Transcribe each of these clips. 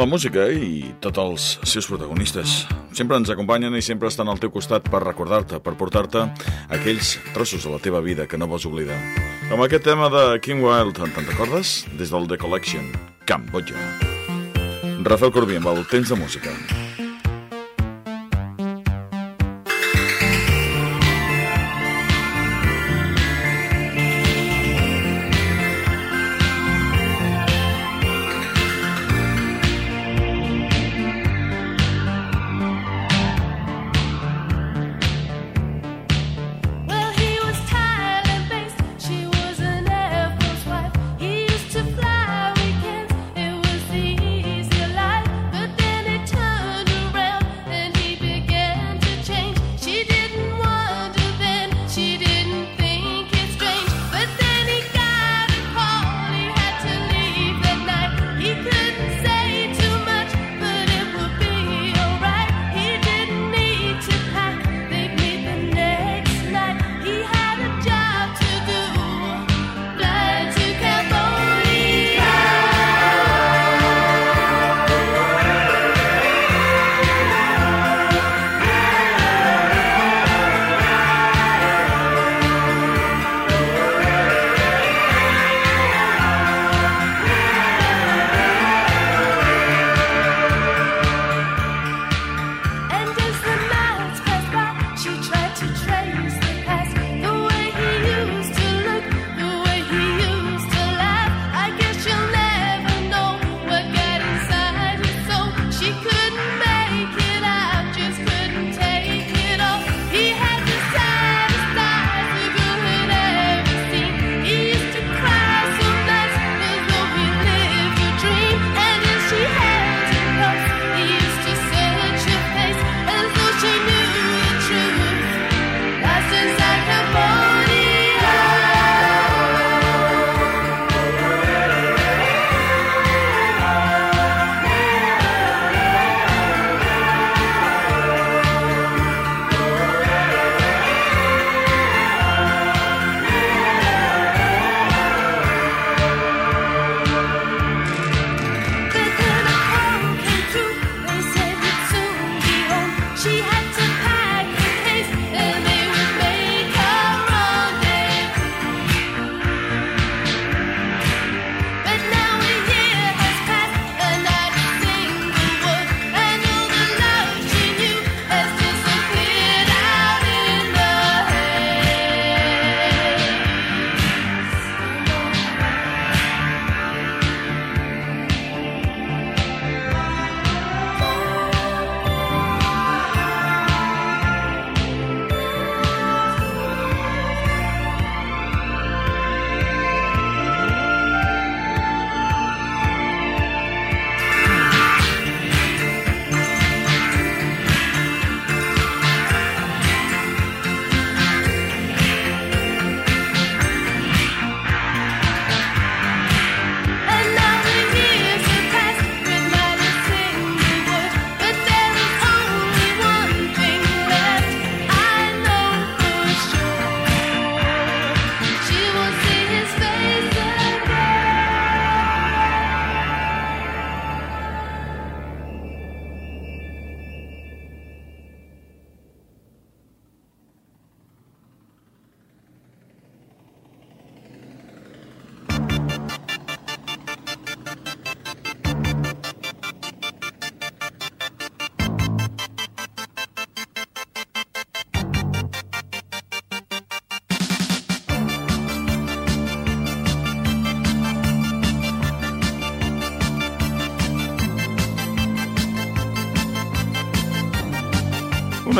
La música i tots els seus protagonistes sempre ens acompanyen i sempre estan al teu costat per recordar-te, per portar-te aquells trossos de la teva vida que no vols oblidar. Com aquest tema de Kim Wilde, te'n recordes? Des del The Collection, Cambodja. Rafael Corbí amb el temps de música.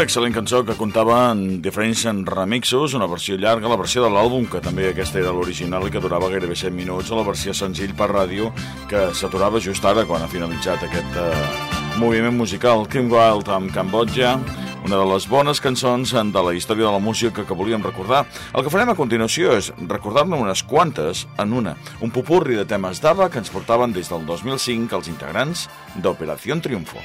Una excel·lent cançó que comptava en diferents remixos, una versió llarga, la versió de l'àlbum, que també aquesta era l'original i que durava gairebé 7 minuts, la versió senzill per ràdio, que s'aturava just ara quan ha finalitzat aquest uh, moviment musical. Kim Wilde amb Cambodja, una de les bones cançons de la història de la música que volíem recordar. El que farem a continuació és recordar-ne unes quantes en una, un popurri de temes d'Ava que ens portaven des del 2005 els integrants d'Operació Triunfo.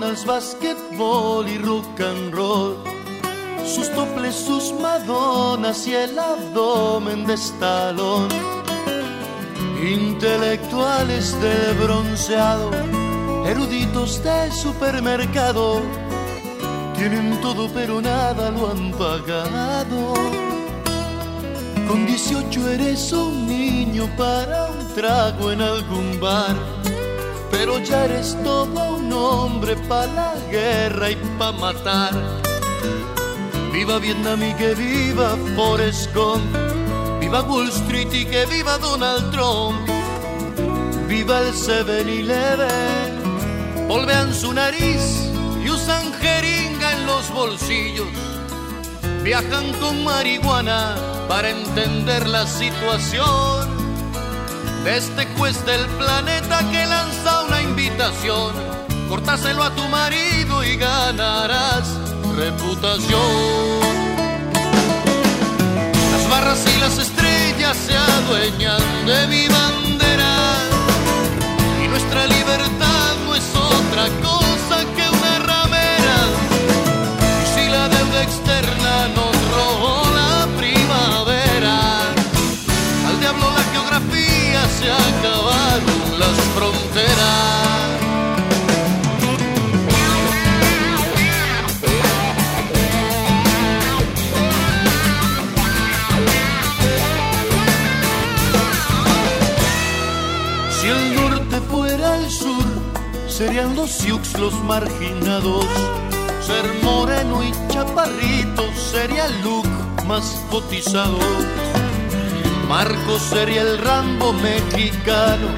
Basquetbol y rock and roll, sus toples, sus madonas y el abdomen de estalón. Intelectuales del bronceado, eruditos de supermercado, tienen todo pero nada lo han pagado. Con 18 eres un niño para un trago en algún bar pero ya eres todo un hombre para la guerra y para matar. Viva Vietnam y que viva Forrest Gump, viva Wall Street y que viva Donald Trump, viva el 7-Eleven, volvean su nariz y usan jeringa en los bolsillos, viajan con marihuana para entender la situación este juez del planeta que lanza una invitación. Cortáselo a tu marido y ganarás reputación. Las barras y las estrellas se adueñan de mi bandera y nuestra libertad no es otra cosa que una ramera. Y si la deuda externa nos robó la primavera, al diablo la geografía se acabaron serían los Sioux los marginados. Ser moreno y chaparrito sería el look más cotizado. Marcos sería el Rambo mexicano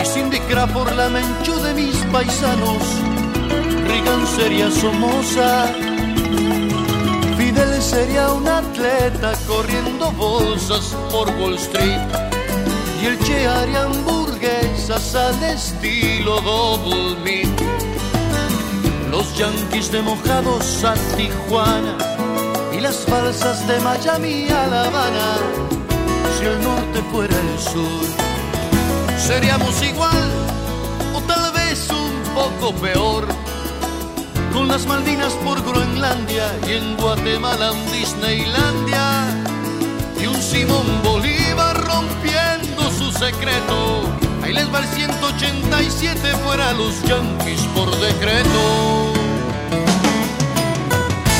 y Cindy por la menchu de mis paisanos. Reagan sería Somoza, Fidel sería un atleta corriendo bolsas por Wall Street y el Che haría hamburguesas al estilo Double. Los yanquis de mojados a Tijuana y las balsas de Miami a La Habana si el norte fuera el sur. Seríamos igual o tal vez un poco peor. Con las Malvinas por Groenlandia y en Guatemala un Disneylandia. Y un Simón Bolívar rompiendo su secreto. Ahí les va el 187 fuera los yanquis por decreto.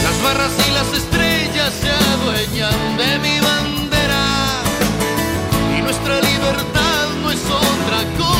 Las barras y las estrellas se adueñan de mi banda nuestra libertad no es otra cosa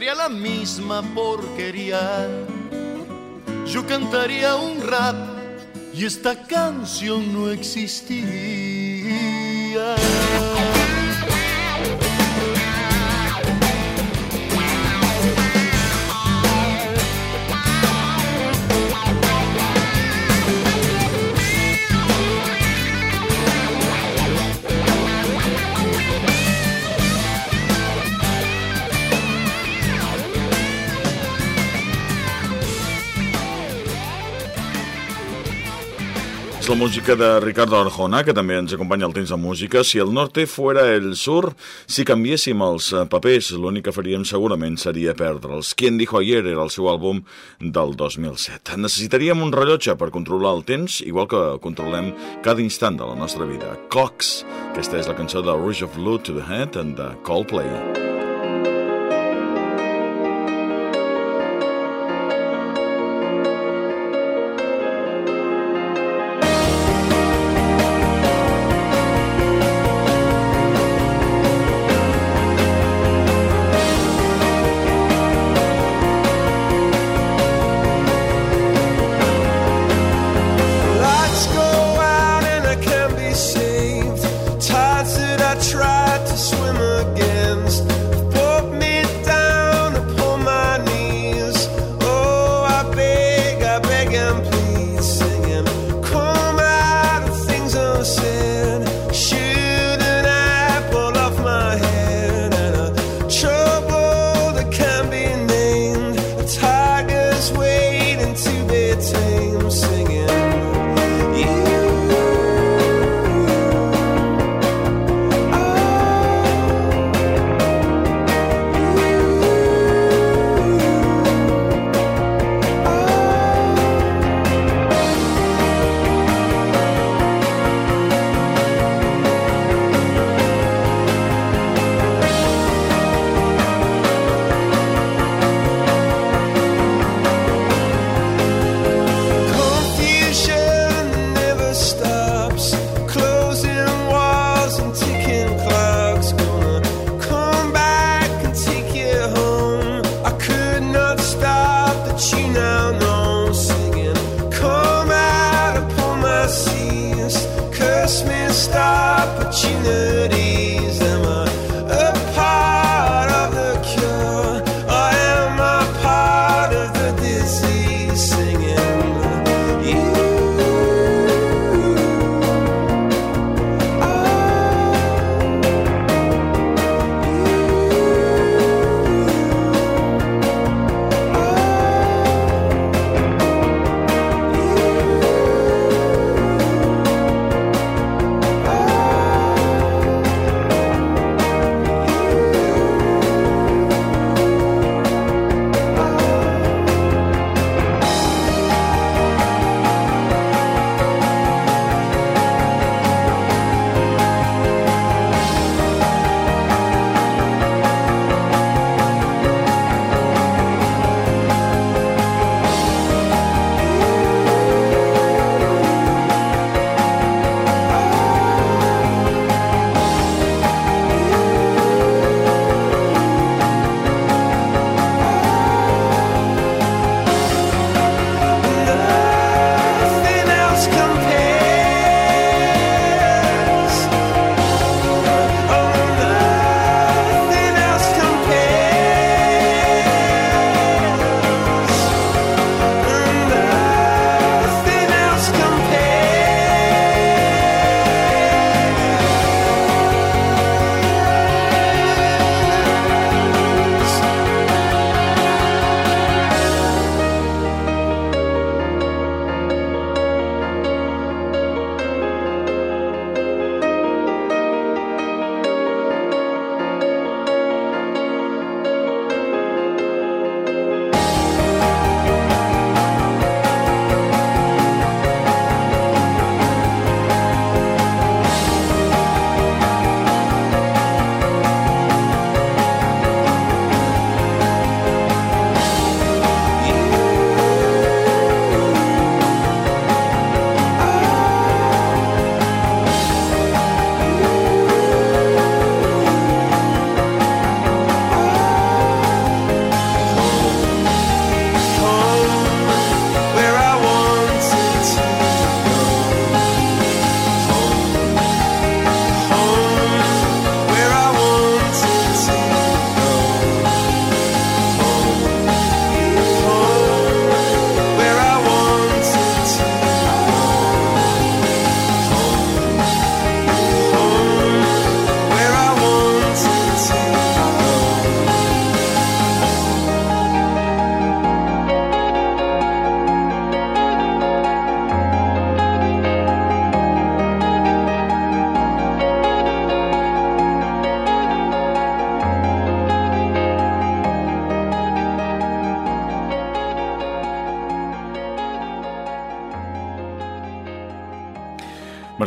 sería la misma porquería. Yo cantaría un rap y esta canción no existiría. La música de Ricardo Arjona, que també ens acompanya al temps de música. Si el norte fuera el sur, si canviéssim els eh, papers, l'únic que faríem segurament seria perdre'ls. Quien dijo ayer era el seu àlbum del 2007. Necessitaríem un rellotge per controlar el temps, igual que controlem cada instant de la nostra vida. Clocks, aquesta és la cançó de Rouge of Blue to the Head and the Coldplay. tried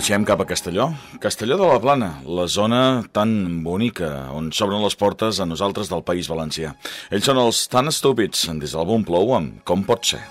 Marxem cap a Castelló. Castelló de la Plana, la zona tan bonica on s'obren les portes a nosaltres del País Valencià. Ells són els tan estúpids des del Bon Plou amb Com pot ser.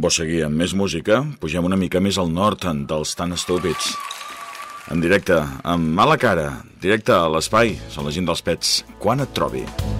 Vols seguir amb més música? Pugem una mica més al nord dels tan estúpids. En directe, amb mala cara, directe a l'espai, són la gent dels pets. Quan et trobi? Quan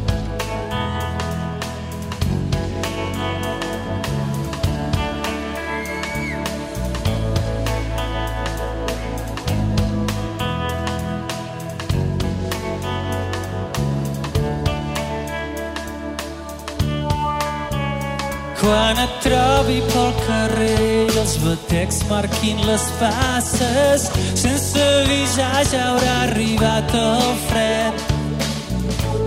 batecs marquin les passes, sense avisar ja haurà arribat el fred.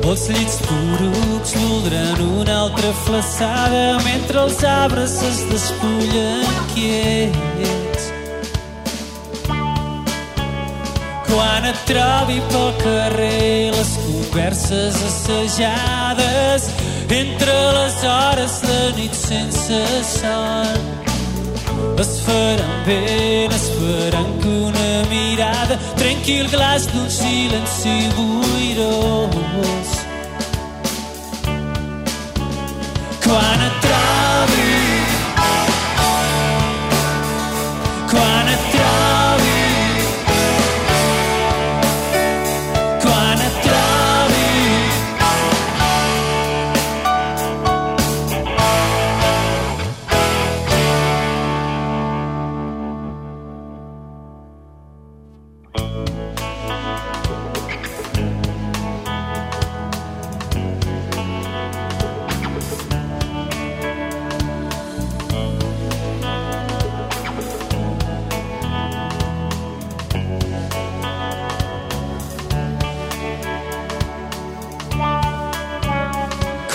Els llits porucs voldran una altra flaçada mentre els arbres es despullen quiets. Quan et trobi pel carrer les converses assajades entre les hores de nit sense sol es faran ben esperant que una mirada trenqui el glaç d'un silenci buirós. Quan et trobi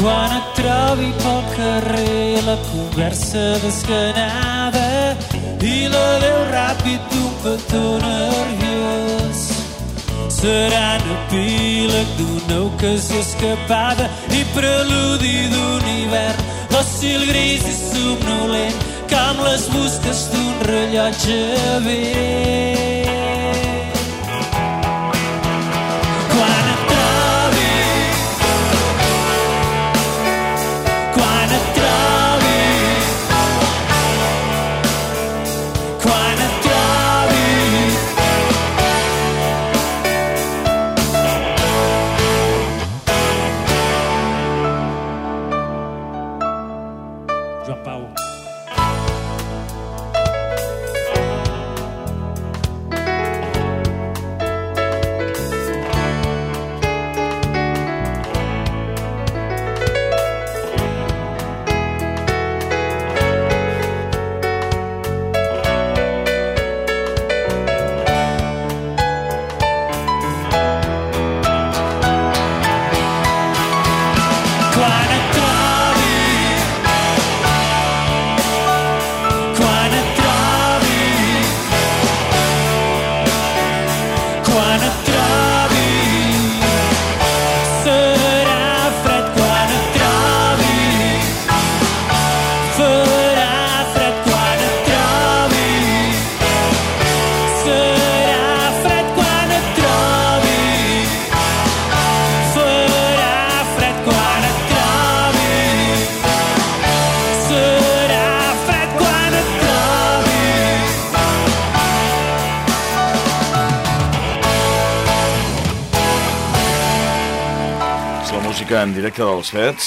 quan et trobi pel carrer la conversa desganada i la veu ràpid d'un petó nerviós. Seran epíleg d'una ocasió escapada i preludi d'un hivern. Fòssil gris i somnolent com les busques d'un rellotge vell en directe dels fets,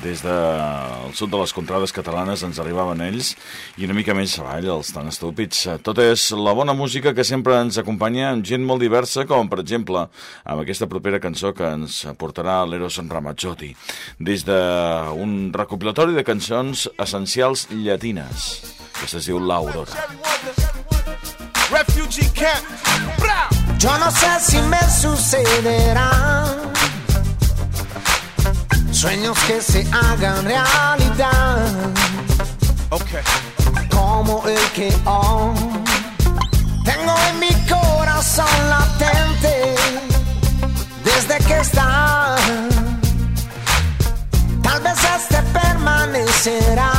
des del sud de les contrades catalanes ens arribaven ells i una mica més avall, els tan estúpids. Tot és la bona música que sempre ens acompanya amb gent molt diversa, com per exemple amb aquesta propera cançó que ens portarà l'Eros Ramazzotti, des d'un recopilatori de cançons essencials llatines, que es diu L'Aurora. Refugee camp. Yo no sé si me sucederá Sueños que se hagan realidad. Okay. Como el que hoy tengo en mi corazón latente desde que está. Tal vez este permanecerá.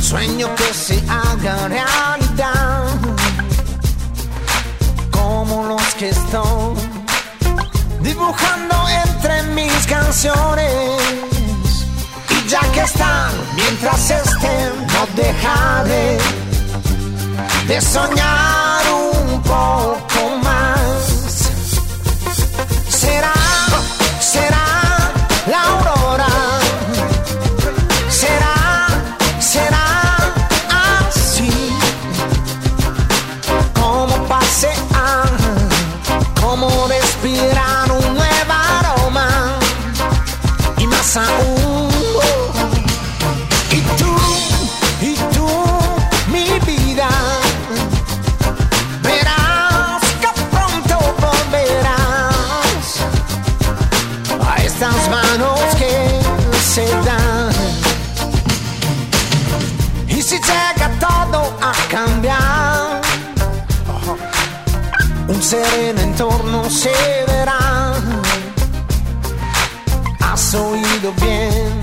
Sueño que se haga realidad. Como los que están dibujando entre canciones. Y ya que están, mientras estén, no dejaré de soñar un poco entorno se verá has oído bien.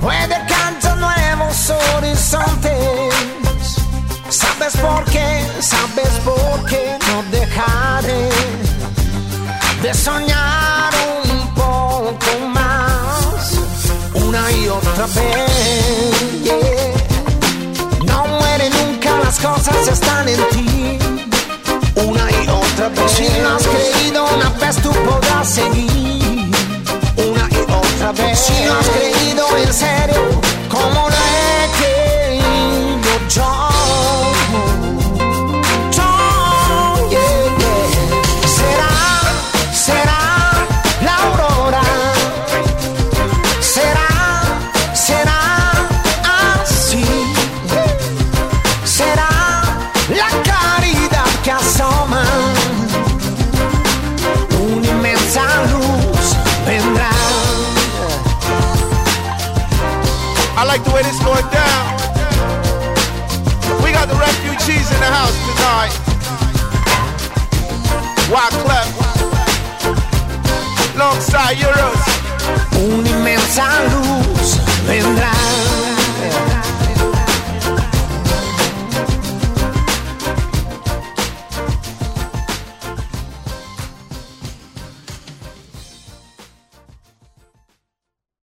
Puede cantar nuevos horizontes. ¿Sabes por qué? ¿Sabes por qué no dejaré de soñar un poco más? Una y otra vez. No muere nunca, las cosas están en y otra vez. Si no has creído una vez, tú podrás seguir si no has creído en serio, como